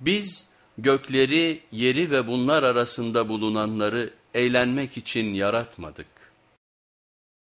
Biz gökleri, yeri ve bunlar arasında bulunanları eğlenmek için yaratmadık.